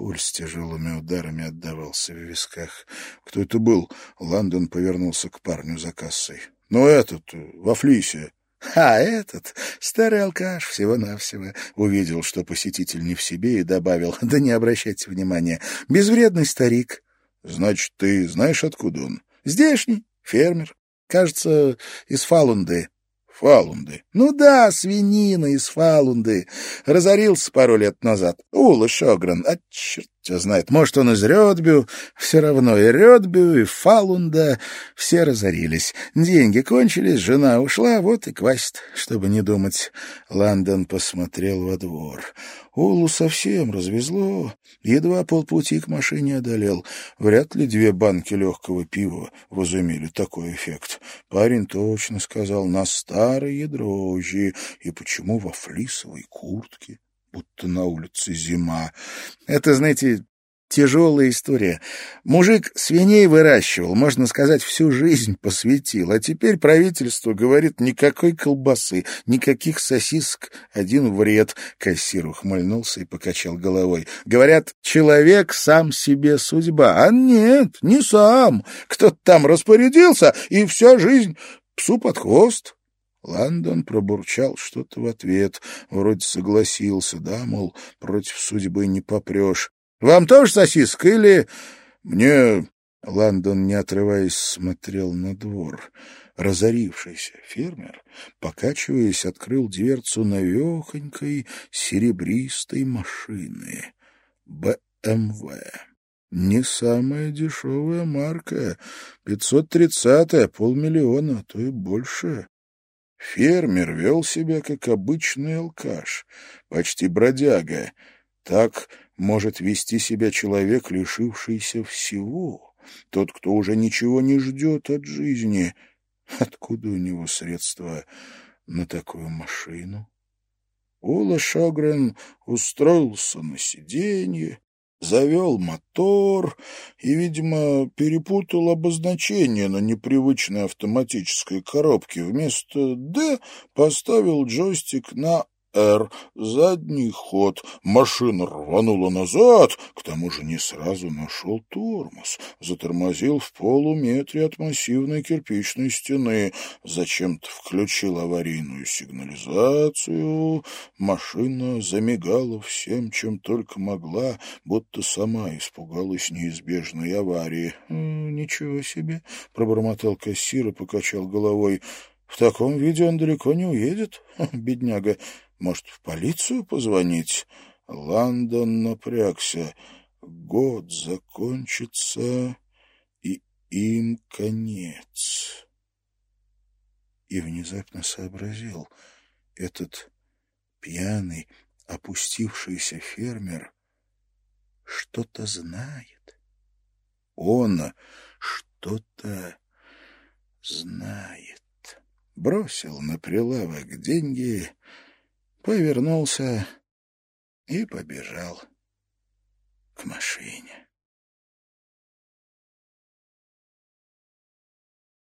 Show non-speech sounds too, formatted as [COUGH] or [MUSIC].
Пульс тяжелыми ударами отдавался в висках. «Кто это был?» Лондон повернулся к парню за кассой. «Ну, этот, во флисе». А этот, старый алкаш, всего-навсего, увидел, что посетитель не в себе, и добавил, [LAUGHS] да не обращайте внимания, безвредный старик. — Значит, ты знаешь, откуда он? — Здешний, фермер. Кажется, из Фалунды. Фалунды. Ну да, свинина из Фалунды. Разорился пару лет назад. Ула Шогран. А черт тебя знает. Может, он из Рёдбю. Все равно и Рёдбю, и Фалунда. Все разорились. Деньги кончились, жена ушла, вот и квасит, чтобы не думать. Лондон посмотрел во двор. Улу совсем развезло. Едва полпути к машине одолел. Вряд ли две банки легкого пива возымели такой эффект. Парень точно сказал, на старые дрожжи. И почему во флисовой куртке? Будто на улице зима. Это, знаете, Тяжелая история. Мужик свиней выращивал, можно сказать, всю жизнь посвятил. А теперь правительство говорит, никакой колбасы, никаких сосисок, один вред. Кассир ухмыльнулся и покачал головой. Говорят, человек сам себе судьба. А нет, не сам. Кто-то там распорядился, и вся жизнь псу под хвост. Лондон пробурчал что-то в ответ, вроде согласился, да, мол, против судьбы не попрешь. Вам тоже сосиска или... Мне... Лондон, не отрываясь, смотрел на двор. Разорившийся фермер, покачиваясь, открыл дверцу новехонькой серебристой машины. БМВ. Не самая дешевая марка. Пятьсот тридцатая, полмиллиона, а то и больше. Фермер вел себя, как обычный алкаш, почти бродяга. Так может вести себя человек, лишившийся всего, тот, кто уже ничего не ждет от жизни. Откуда у него средства на такую машину? Ула Шогрен устроился на сиденье, завел мотор и, видимо, перепутал обозначение на непривычной автоматической коробке. Вместо «Д» поставил джойстик на «Р». Задний ход. Машина рванула назад. К тому же не сразу нашел тормоз. Затормозил в полуметре от массивной кирпичной стены. Зачем-то включил аварийную сигнализацию. Машина замигала всем, чем только могла, будто сама испугалась неизбежной аварии. «Ничего себе!» — пробормотал кассир и покачал головой. «В таком виде он далеко не уедет, [LAUGHS] бедняга». Может, в полицию позвонить? Лондон напрягся. Год закончится, и им конец. И внезапно сообразил, этот пьяный, опустившийся фермер что-то знает. Он что-то знает. Бросил на прилавок деньги повернулся и побежал к машине.